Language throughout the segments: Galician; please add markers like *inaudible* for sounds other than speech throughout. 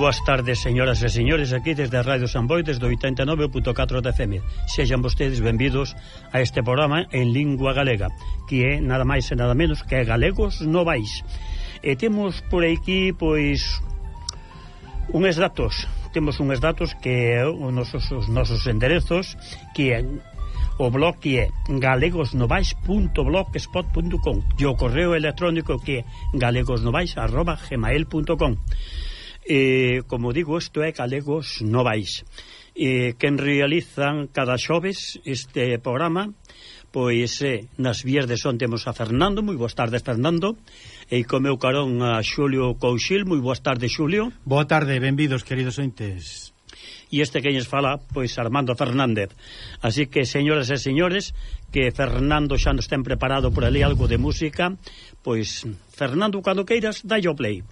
boas tardes, señoras e señores, aquí desde a Radio San Boi, desde 89.4 de FM. Sexan vostedes benvidos a este programa en lingua galega, que é nada máis e nada menos que Galegos Novais. E temos por aquí, pois, unhas datos. Temos unhas datos que os nosos, os nosos enderezos, que é o blog que é galegosnovais.blogspot.com e o correo electrónico que é galegosnovais.gmail.com Eh, como digo, isto é Galegos Novais. Eh, quen realizan cada xoves este programa pois eh, nas vías de son temos a Fernando, moi boas tardes Fernando. E co meu carón a Xulio Couchil, moi boas tardes Xulio. Boa tarde, benvidos queridos ointes. E este que nos fala, pois Armando Fernández. Así que, señoras e señores que Fernando xa nos ten preparado por ali algo de música pois Fernando, cando queiras, dai o play.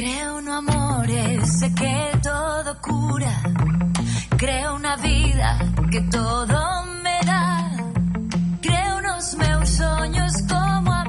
Creo no amor ese que todo cura. Creo na vida que todo me dá. Creo nos meus soños como a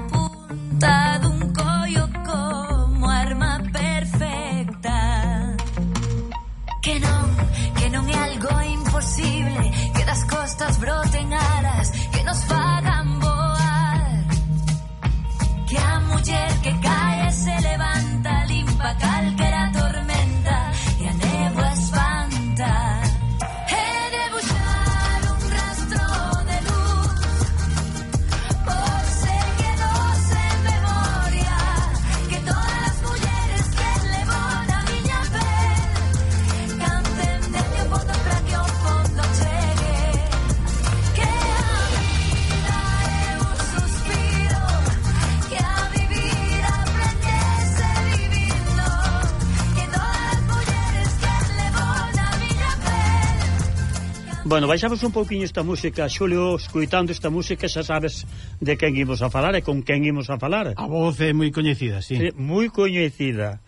Bueno, baixamos un pouquiño esta música, Xulio, escuitando esta música, xa sabes de quen imos a falar e con quen imos a falar. A voz é moi coñecida, sí. sí moi coñecida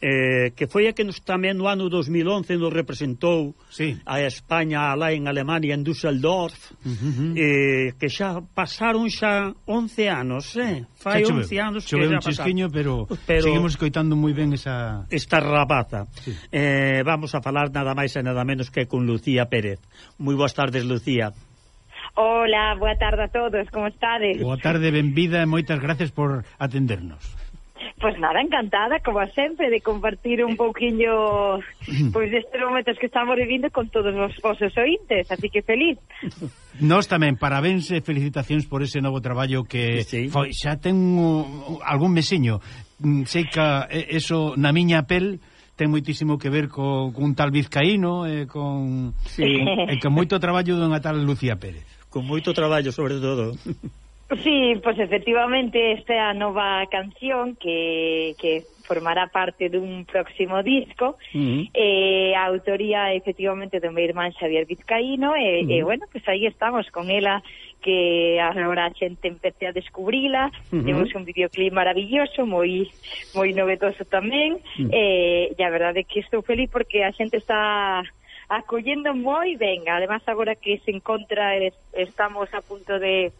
eh, que foi a que nos tamén no ano 2011 nos representou sí. a España lá en Alemania en Düsseldorf uh -huh. eh, que xa pasaron xa 11 anos eh? fai xa 11 chove, anos chove que xa un chisquiño pero, pero seguimos coitando moi ben esa esta rapaza sí. eh, vamos a falar nada máis e nada menos que con Lucía Pérez moi boas tardes Lucía Hola, boa tarde a todos, como estades? Boa tarde, benvida e moitas gracias por atendernos Pois pues nada, encantada, como sempre, de compartir un pouquiño pois *clears throat* pues, estes momentos que estamos vivindo con todos os vosos ointes, así que feliz. *laughs* Nós tamén, parabéns e felicitacións por ese novo traballo que sí. foi, xa ten uh, algún mesiño. Mm, sei que eso na miña pel ten moitísimo que ver co, cun tal vizcaíno e con, sí. e, e con moito traballo dunha tal Lucía Pérez. Con moito traballo, sobre todo. *laughs* Sí, pois pues efectivamente esta é a nova canción que, que formará parte dun próximo disco uh -huh. eh, a autoría efectivamente do meu irmán Xavier Vizcaíno eh, e, uh -huh. e bueno, pois pues aí estamos con ela que agora a xente empece a descubrila uh -huh. temos un videoclip maravilloso moi moi novedoso tamén uh -huh. eh, e a verdade é que estou feliz porque a xente está acollendo moi ben además agora que se encontra estamos a punto de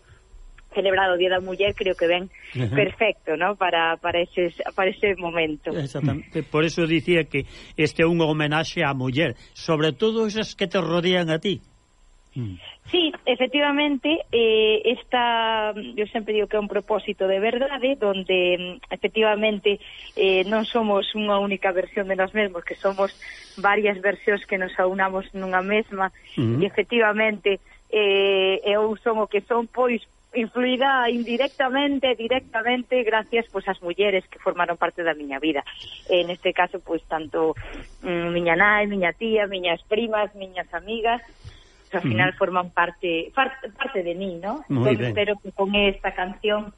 celebrar o Día da Muller creo que ven perfecto, ¿no? Para para ese para ese momento. Exactamente. Por eso dicía que este é un homenaxe á muller, sobre todo esas que te rodean a ti. Mm. Sí, efectivamente, eh, esta, yo sempre digo que é un propósito de verdade, donde mm, efectivamente eh, non somos unha única versión de nós mesmos, que somos varias versións que nos aunamos nunha mesma, uh -huh. e efectivamente eh, eu son o que son, pois, influída indirectamente, directamente, gracias pues ás mulleres que formaron parte da miña vida. En este caso, pues tanto mm, miña nai, miña tía, miñas primas, miñas amigas, pues, ao final forman parte parte, parte de mí, ¿no? Moi Entón, ben. espero que con esta canción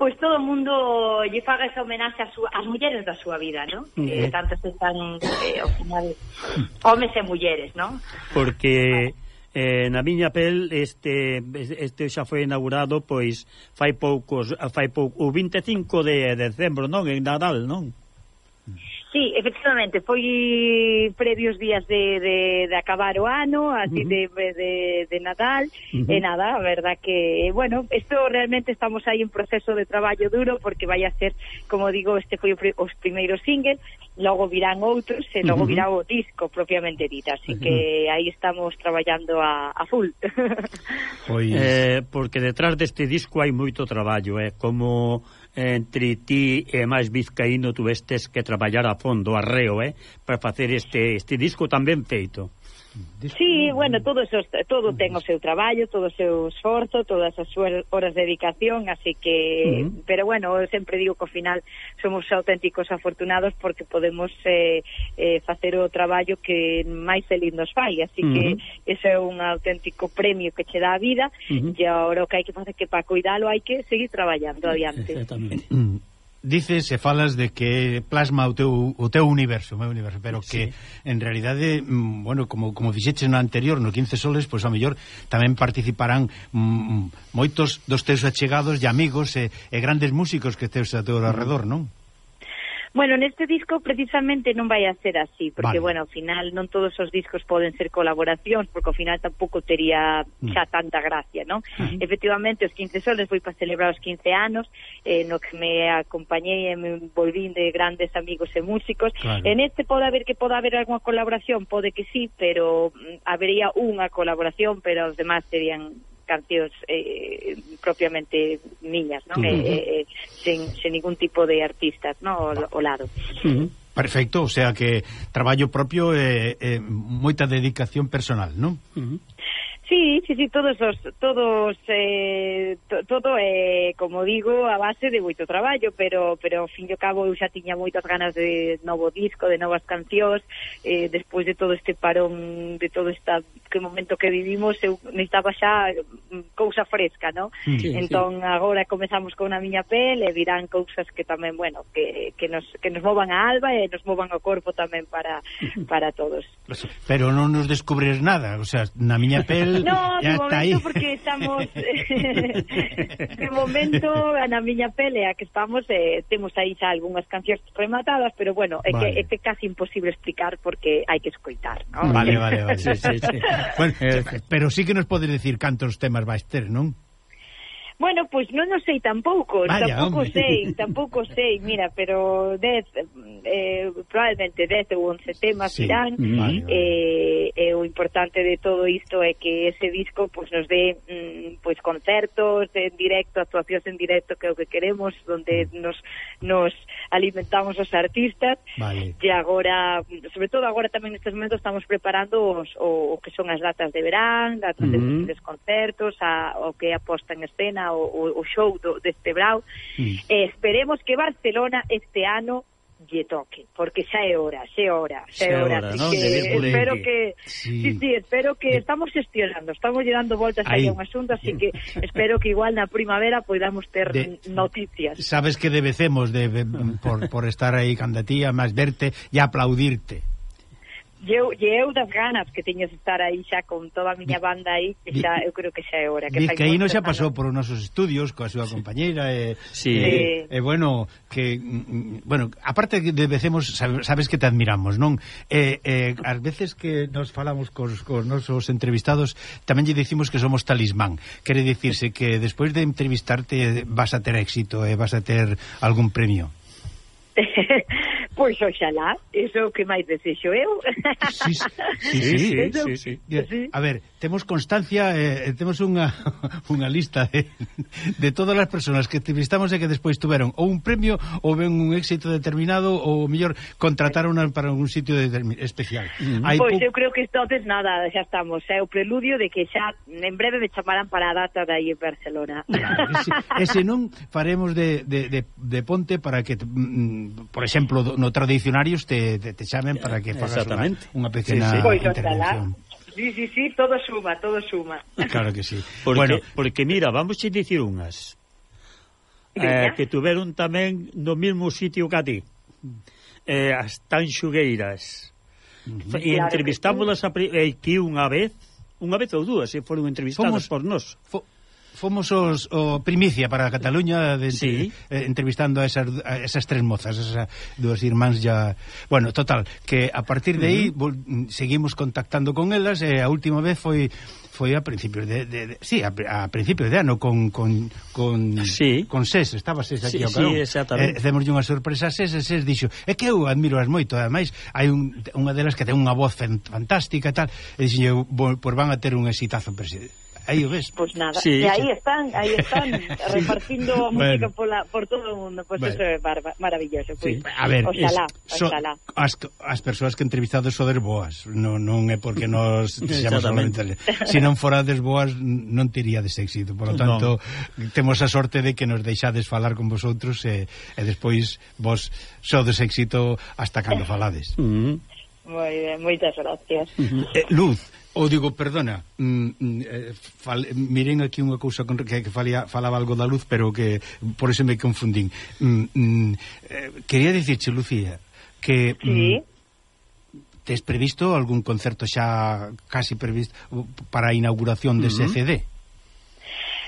pois todo o mundo lle faga esa homenaxe ás, ás mulleres da súa vida, ¿no? Eh. Que tanto se están, eh, ao final, homes e mulleres, ¿no? porque eh, na miña pel este este xa foi inaugurado pois fai poucos fai pouco o 25 de decembro, non, en Nadal, non? Sí, efectivamente, foi previos días de, de, de acabar o ano, así uh -huh. de, de, de Nadal, uh -huh. e nada, a verdad que, bueno, esto realmente estamos aí en proceso de traballo duro, porque vai a ser, como digo, este foi os primeiros singles, logo virán outros, e logo uh -huh. virá o disco propiamente dito, así uh -huh. que aí estamos traballando a, a full. pois... eh, porque detrás deste disco hai moito traballo, eh, como entre ti e máis vizcaíno tuvestes que traballar a fondo, arreo, eh, para facer este, este disco tan ben feito. Sí, bueno, todo eso, todo ten o seu traballo, todo o seu esforzo, todas as súas horas de dedicación, así que, uh -huh. pero bueno, eu sempre digo que ao final somos auténticos afortunados porque podemos eh, eh, facer o traballo que máis feliz nos fai, así uh -huh. que ese é un auténtico premio que che dá a vida uh -huh. e agora o que hai que facer que para cuidalo hai que seguir traballando adiante. Exactamente dices e falas de que plasma o teu, o teu universo, o meu universo, pero que sí. en realidade, mm, bueno, como, como dixeches no anterior, no 15 soles, pois a mellor tamén participarán mm, moitos dos teus achegados e amigos e, e grandes músicos que teus a teu mm. alrededor, non? Bueno, neste disco precisamente non vai a ser así, porque, vale. bueno, ao final non todos os discos poden ser colaboracións, porque ao final tampouco tería mm. xa tanta gracia, non? Uh -huh. Efectivamente, os 15 soles foi para celebrar os 15 anos, eh, no que me acompañei e me volvín de grandes amigos e músicos. Claro. En este pode haber que pode haber algunha colaboración, pode que sí, pero mm, habería unha colaboración, pero os demás serían cancións eh, propiamente miñas, non? Uh eh, -huh. eh, eh, sen, sen ningún tipo de artistas, non? O, o lado. Uh -huh. Perfecto, o sea que traballo propio e eh, eh, moita dedicación personal, non? Uh -huh. Sí, sí, sí, todos os, todos eh, to, todo é, eh, como digo, a base de moito traballo, pero pero ao fin e ao cabo eu xa tiña moitas ganas de novo disco, de novas cancións, eh, despois de todo este parón, de todo esta que momento que vivimos, eu necesitaba xa mm, cousa fresca, ¿no? Mm. Sí, entón sí. agora comezamos con a miña pel e virán cousas que tamén, bueno, que, que nos que nos movan a alba e nos movan o corpo tamén para para todos. Pero non nos descubres nada, o sea, na miña pel No, *laughs* de momento porque estamos de momento na miña pelea que estamos eh, temos aí xa algunhas cancións rematadas, pero bueno, é vale. que é casi imposible explicar porque hai que escoitar, ¿no? Vale, vale, vale. *laughs* sí, sí, sí. bueno, eh, pero sí que nos podes decir cantos temas vais ter, non? Bueno, pois non o sei tampouco, Vaya, tampouco hombre. sei, tampouco sei, mira, pero 10 eh, probablemente 10 ou 11 temas sí, irán vale, vale. Eh, eh o importante de todo isto é que ese disco pois nos dé mm, pois concertos en directo, actuacións en directo que é o que queremos, donde mm. nos nos alimentamos os artistas vale. e agora, sobre todo agora tamén nestes momentos estamos preparando os, o, o que son as datas de verán, datas mm -hmm. de, de concertos, a, o que apostan en escena o, o, o show do, deste brau. Mm. Eh, esperemos que Barcelona este ano lle toque, porque xa é hora, xa é hora, xa é hora, hora ¿no? que espero que sí. sí, sí, espero que estamos gestionando, estamos lle dando voltas aí a un asunto, así que espero que igual na primavera podamos ter de, noticias. Sabes que debecemos de, por, por estar aí canda ti, máis verte e aplaudirte. E eu, e eu das ganas que tiñes de estar aí xa con toda a miña banda aí, que xa, eu creo que xa é hora. Que Vizcaíno xa pasou por os nosos estudios coa súa compañeira e, sí. e, e, bueno, que bueno, aparte de vecemos sabes que te admiramos, non? Eh, eh, as veces que nos falamos cos, cos nosos entrevistados tamén lle dicimos que somos talismán. Quere dicirse que despois de entrevistarte vas a ter éxito e vas a ter algún premio. *laughs* Pois oxalá, iso é o que máis desexo eu. Sí, sí, sí, *laughs* Entón, sí, sí, sí. A ver, temos constancia, eh, eh temos unha, *laughs* unha lista de, de todas as persoas que entrevistamos e que despois tuveron ou un premio ou ben un éxito determinado ou mellor contrataron para un sitio especial. Mm-hmm. Hai pois pues, eu creo que entonces nada, xa estamos, é o preludio de que xa en breve me chamarán para a data de aí en Barcelona. Claro, ese, ese non faremos de, de, de, de ponte para que, mm, por exemplo, no contra diccionarios te, te, te chamen para que fagas unha, unha pequena sí, sí. Pois, intervención. Sí, sí, sí, todo suma, todo suma. Claro que sí. *laughs* Porque, bueno, porque mira, vamos a dicir unhas. Eh, que tuveron tamén no mesmo sitio que a ti. Eh, as tan xugueiras. Uh -huh. E entrevistámoslas aquí eh, unha vez, unha vez ou dúas, e foron entrevistadas fomos, por nós. Fo, fomos os o primicia para Cataluña de, sí. eh, entrevistando a esas, a esas tres mozas, esas dúas irmáns ya, bueno, total, que a partir de aí uh -huh. seguimos contactando con elas e eh, a última vez foi foi a principios de, de, de sí, a, a principios de ano con con con, sí. con SES, estaba SES aquí sí, ao carón. Sí, exactamente. Eh, demoslle unha sorpresa a SES, e SES dixo, é que eu admiro as moito, ademais hai un, unha delas que ten unha voz fantástica e tal, e dixen, pois van a ter un exitazo presidente aí o ves. Pois nada, sí. e aí están, aí *laughs* están sí. repartindo a música bueno. pola, por todo o mundo, pois pues bueno. eso é barba, maravilloso. Pues. Sí. A ver, oxalá, es, so, oxalá. As, as persoas que entrevistado sodes boas, non, non é porque nos *laughs* sexamos solamente. Se si non forades boas, non teríades éxito. Por lo tanto, no. temos a sorte de que nos deixades falar con vosotros e, e despois vos sodes éxito hasta cando falades. Mm -hmm. Moi ben, moitas gracias. Uh -huh. eh, Luz, Ou digo, perdona, mm, mm eh, fal, miren aquí unha cousa con, que, que falía, falaba algo da luz, pero que por eso me confundín. Mm, mm, eh, quería dicirche, Lucía, que... Mm, sí. Mm, tes previsto algún concerto xa casi previsto para a inauguración dese mm-hmm. uh -huh. CD?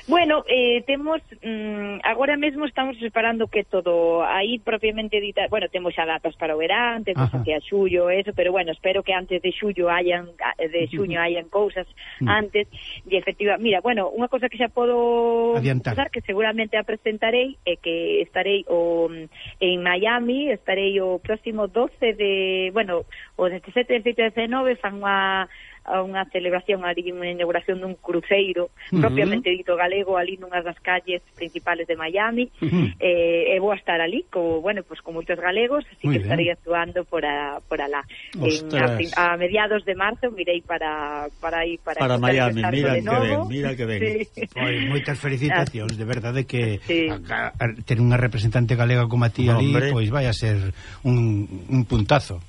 Bueno, eh, temos mm, agora mesmo estamos preparando que todo aí propiamente dita, bueno, temos xa datas para o verán, temos Ajá. hacia xullo eso, pero bueno, espero que antes de xullo hayan eh, de xuño hayan cousas mm. antes e efectiva. Mira, bueno, unha cosa que xa podo Adiantar. Usar, que seguramente a presentarei é que estarei o mm, en Miami, estarei o próximo 12 de, bueno, o 17 de 19 fan unha a unha celebración, ali unha inauguración dun cruceiro, uh -huh. propiamente dito galego, ali nunha das calles principales de Miami, uh -huh. eh, e vou a estar ali, co, bueno, pues, con moitos galegos, así Muy que estarei actuando por, a, por alá. En, a, a mediados de marzo mirei para para ir para, para Miami, mira que ben, mira que ben. Sí. Pois, moitas felicitacións, de verdade que sí. a, a, ter unha representante galega como a ti ali, pois vai a ser un, un puntazo.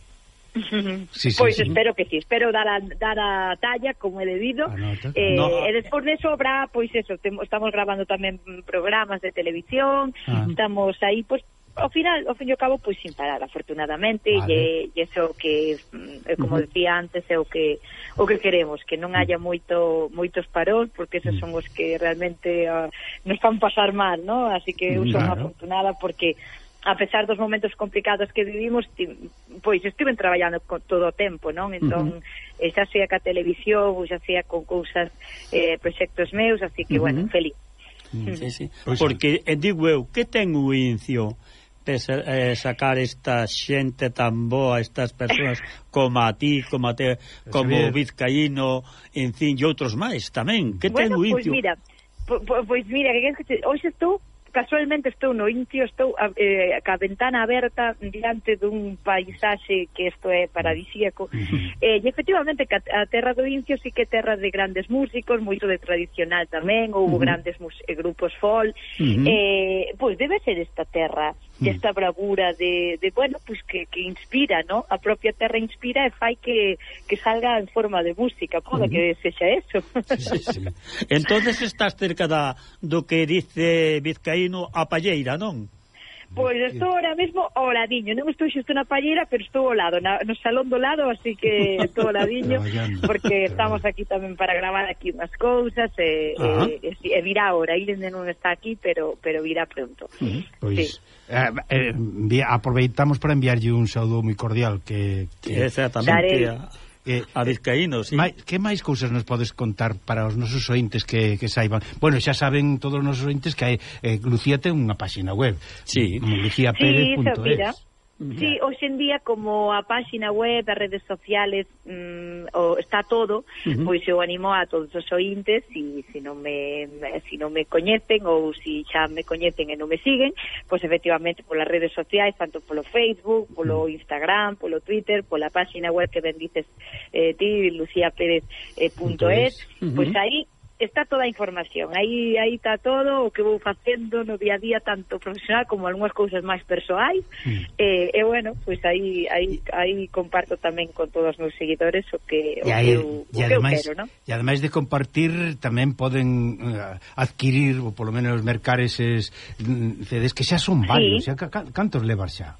*laughs* Sí, sí, pois sí. espero que sí, espero dar a, dar a talla como é debido. Eh, no. Eh, e despois de sobra, pois eso, temo, estamos grabando tamén programas de televisión, ah. estamos aí pois ao final, ao fin e ao cabo, pois sin parar, afortunadamente, vale. e, e iso que mm, eh, como decía antes é o que o que queremos, que non haya moito moitos parós, porque esos son os que realmente uh, nos fan pasar mal, ¿no? Así que eu son claro. afortunada porque a pesar dos momentos complicados que vivimos, pois estiven traballando con todo o tempo, non? Entón, uh -huh. eh, xa sea ca televisión, xa sea con cousas, eh, proxectos meus, así que, uh -huh. bueno, feliz. Sí, sí. Pois Porque, eh, digo eu, que ten o incio pesa, eh, sacar esta xente tan boa, estas persoas *laughs* como a ti, como a te, como o Vizcaíno, en fin, e outros máis tamén. Que bueno, ten o incio? Pois mira, pois mira, que, que hoxe estou casualmente estou no Intio, estou eh, ca ventana aberta diante dun paisaxe que isto é paradisíaco. eh, e efectivamente a terra do Intio sí que é terra de grandes músicos, moito de tradicional tamén, houve uh -huh. grandes mus, eh, grupos folk. Uh -huh. eh, pois debe ser esta terra esta bravura de, de bueno, pues que, que inspira, ¿no? A propia terra inspira e fai que, que salga en forma de música, poda que sexa eso. Sí, sí. entonces estás cerca da, do que dice Vizcaíno a Palleira, non? Pois estou ahora mesmo ao ladiño, non estou xusto na pallera, pero estou ao lado, na, no salón do lado, así que estou ao ladiño, porque estamos aquí tamén para gravar aquí unhas cousas, e, eh, e, eh, e, eh, e virá ahora, Irene non está aquí, pero pero virá pronto. Uh -huh. Pois, sí. eh, eh, aproveitamos para enviarlle un saúdo moi cordial que, que... Exactamente. Daré... A... Eh, a Vizcaíno, sí. Mai, que máis cousas nos podes contar para os nosos ointes que, que saiban? Bueno, xa saben todos os nosos ointes que hai, eh, Lucía ten unha páxina web. Sí. Mm, Luciaperez.es. Sí, Sí, hoxe en día como a páxina web, as redes sociales, mm, o está todo, uh -huh. pois eu animo a todos os ointes, si, si non me si non me coñecen ou si xa me coñecen e non me siguen, pois efectivamente polas redes sociais, tanto polo Facebook, polo. Instagram, polo Twitter, pola páxina web que bendices eh, ti, luciaperez.es, eh, punto es, uh -huh. pois aí está toda a información. Aí aí está todo o que vou facendo no día a día tanto profesional como algunhas cousas máis persoais. Mm. Eh, e bueno, pois pues aí aí aí comparto tamén con todos os meus seguidores o que o aí, que, eu, o que ademais, eu quero, ¿no? E ademais de compartir tamén poden uh, adquirir ou polo menos mercar eses mm, cedes que xa son varios, sí. xa, cantos levar xa?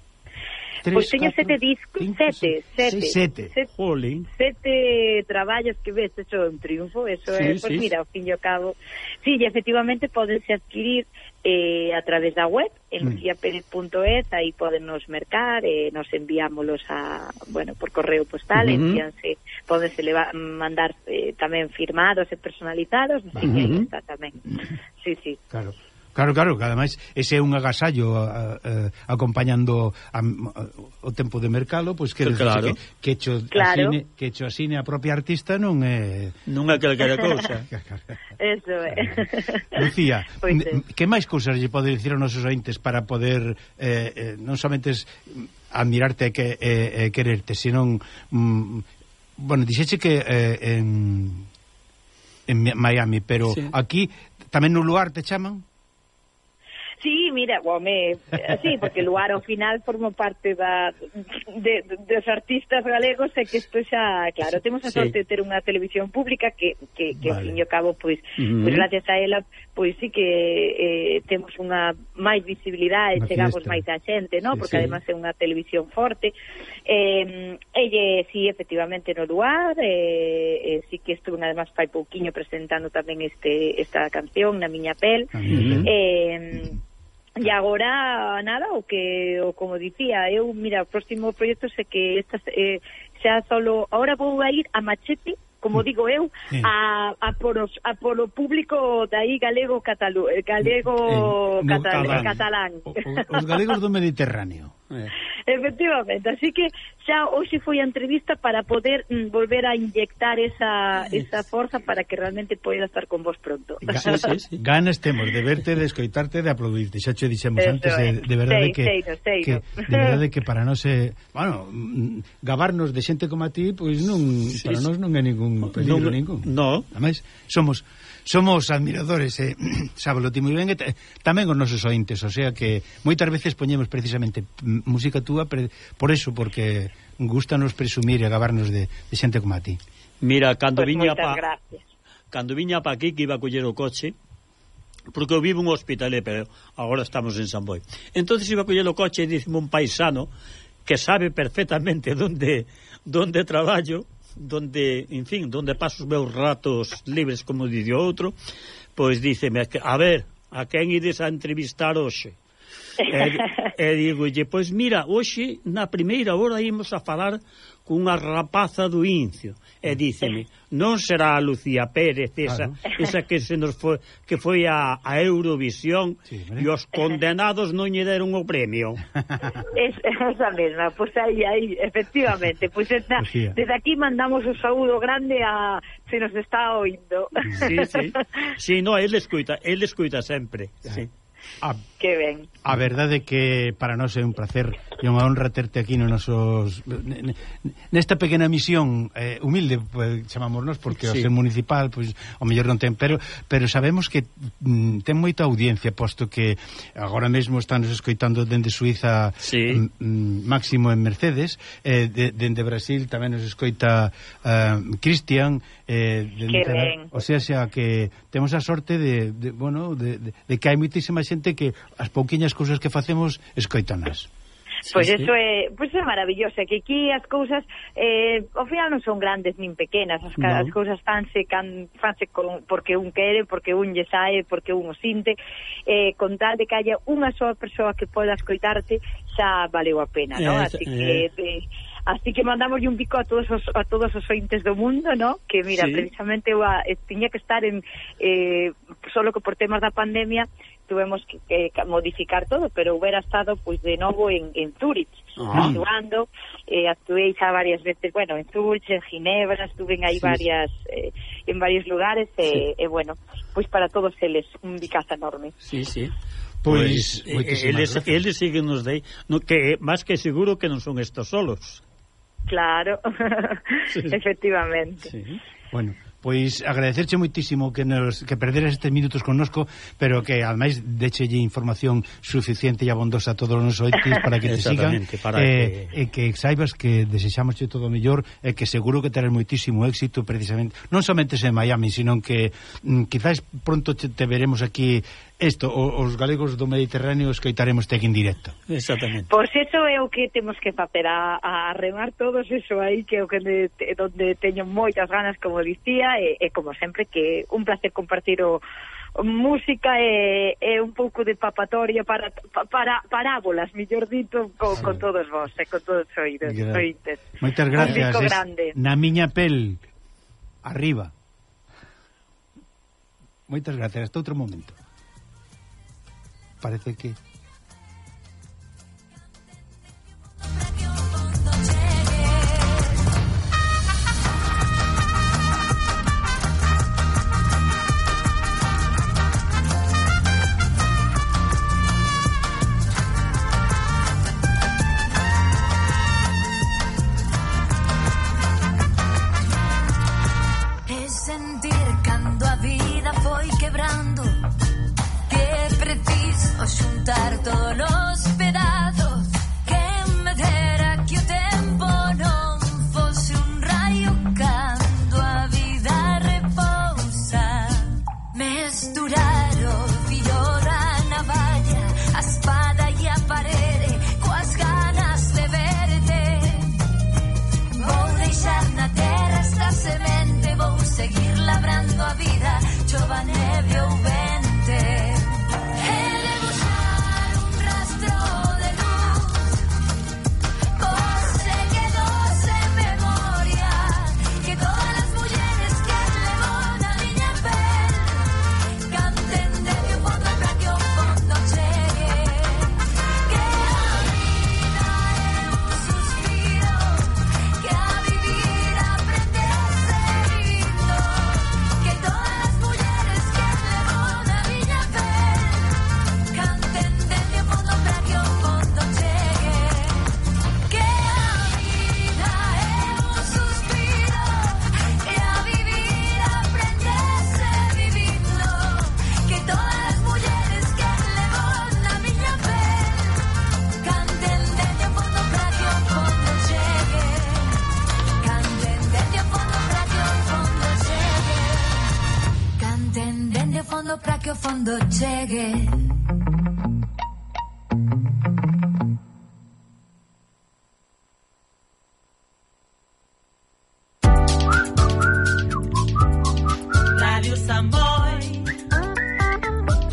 Pois teño sete discos, cinco, sete, sete, seis, sete, sete, Jolín. sete traballos que ves, eso é un triunfo, eso sí, é, pois sí. mira, ao fin e ao cabo. Sí, e efectivamente podense adquirir eh, a través da web, en mm. luciaperez.es, aí podennos mercar, eh, nos enviámolos a, bueno, por correo postal, uh -huh. envíanse, podense levar, mandar eh, tamén firmados e personalizados, así uh -huh. que aí está tamén. Sí, sí. Claro. Claro, claro, que ademais ese é un agasallo a, a, a, acompañando a, a, o tempo de mercado, pois que, claro. que, que hecho claro. asine, que echo asine a propia artista non é non é calquera cousa. *laughs* Eso é. *laughs* Lucía, *laughs* pois pues, que máis cousas lle pode dicir aos nosos ointes para poder eh, eh, non somente admirarte e que, eh, eh, quererte, senón mm, bueno, dixeche que eh, en, en Miami, pero sí. aquí tamén no lugar te chaman? Sí, mira, bueno, me, eh, sí, porque Luar ao final forma parte da, de, de, dos artistas galegos e que isto xa, claro, temos a sorte sí. de ter unha televisión pública que, que, que vale. fin e cabo, pois, pues, mm -hmm. pois pues, gracias a ela, pois pues, sí que eh, temos unha máis visibilidade, Una chegamos máis a xente, ¿no? Sí, porque sí. además é unha televisión forte. Eh, elle, sí, efectivamente, no Luar, eh, eh, sí que estuve, además, fai pouquiño presentando tamén este esta canción, Na miña pel. Mm -hmm. Eh, E agora nada, o que o como dicía, eu mira, o próximo proxecto é que estas eh, xa solo agora vou a ir a Machete como mm. digo eu, a, a, por, os, a por o público de aí galego catalu, eh, galego eh, no, catalán. catalán. O, os galegos do Mediterráneo. *laughs* Eh. Efectivamente, así que xa hoxe foi a entrevista para poder mm, volver a inyectar esa, esa forza para que realmente poida estar con vos pronto. Ga *laughs* sí, sí, sí. Ganas temos de verte, de escoitarte, de aplaudirte. Xa che dixemos Eso antes de, de verdade sei, que, sei, sei, que de verdade *laughs* que para non se... bueno, mm, gabarnos de xente como a ti, pois non sí, para nós non é ningún peligro non, ningún. No. Ademais, somos somos admiradores, eh, *clears throat* sábelo ti moi ben, e tamén os nosos ointes, o sea que moitas veces poñemos precisamente mm, música túa pre, por eso, porque gustanos presumir e gabarnos de, de xente como a ti. Mira, pois cando pues viña pa gracias. Cando viña pa aquí que iba a coller o coche, porque eu vivo un hospitalé, eh, pero agora estamos en San Boi Entonces iba a coller o coche e dicime un paisano que sabe perfectamente *laughs* donde donde traballo, donde, en fin, donde paso os meus ratos libres, como dice outro, pois díceme, a ver, a quen ides a entrevistar hoxe? E, e digolle, pois mira, hoxe na primeira hora imos a falar cunha rapaza do Incio e díceme, non será a Lucía Pérez esa, claro. esa que se nos foi, que foi a, a Eurovisión sí, e os condenados non lle deron o premio es, esa mesma, pois pues aí, aí efectivamente, pois pues esta, desde aquí mandamos o saúdo grande a se nos está oindo sí, sí, sí no, ele escuita, ele escuita sempre si sí a, que ben. A verdade que para nós é un placer E unha honra terte aquí no nosos nesta pequena misión eh, humilde pues, chamámonos porque sí. o ser municipal pois pues, o mellor non ten, pero pero sabemos que mm, ten moita audiencia posto que agora mesmo están nos escoitando dende Suiza sí. mm, mm Máximo en Mercedes, eh, de, dende Brasil tamén nos escoita uh, Cristian eh, dende, o sea, xa que temos a sorte de, de bueno, de, de, de que hai moitísima xente que as pouquiñas cousas que facemos escoitanas. Pois sí, eso é, pois é maravilloso, que aquí as cousas eh, ao final non son grandes nin pequenas, as, no. as cousas fanse can, fanse con, porque un quere, porque un lle sae, porque un o sinte, eh, con tal de que haya unha soa persoa que poda escoitarte, xa valeu a pena, non? Eh, Así eh. que eh, Así que mandamos un pico a todos os, a todos os ointes do mundo, no? que mira, sí. precisamente va, eh, tiña que estar en eh, solo que por temas da pandemia tuvemos que, que modificar todo, pero hubiera estado pues de novo en, en Zurich ah. actuando, eh, actué xa varias veces, bueno, en Zurich, en Ginebra, estuve en aí sí. varias eh, en varios lugares e eh, eh, bueno, pois pues para todos eles un bicazo enorme. Sí, sí. Pois, pois eh, eles, eles siguen nos dei, no, que eh, máis que seguro que non son estos solos. Claro, *laughs* sí. efectivamente. Sí. Bueno, pois agradecerche moitísimo que nos que perderes estes minutos connosco, pero que ademais déchelle información suficiente e abondosa a todos os oites para que te sigan para eh, que... e que saibas que desexamos todo o mellor e que seguro que terás moitísimo éxito precisamente, non somente en Miami, sino que mm, quizás pronto te, te veremos aquí isto, os galegos do Mediterráneo escoitaremos aquí en directo. Exactamente. Pois pues eso é o que temos que facer a, a remar todos eso aí que o que de, donde teño moitas ganas como dicía e, e como sempre que un placer compartir o música é, é un pouco de papatoria para, para parábolas, mellor dito, co, con todos vós, e con todos os oídos. Gra. Moitas gracias. Es, na miña pel, arriba. Moitas gracias, hasta outro momento. Parece que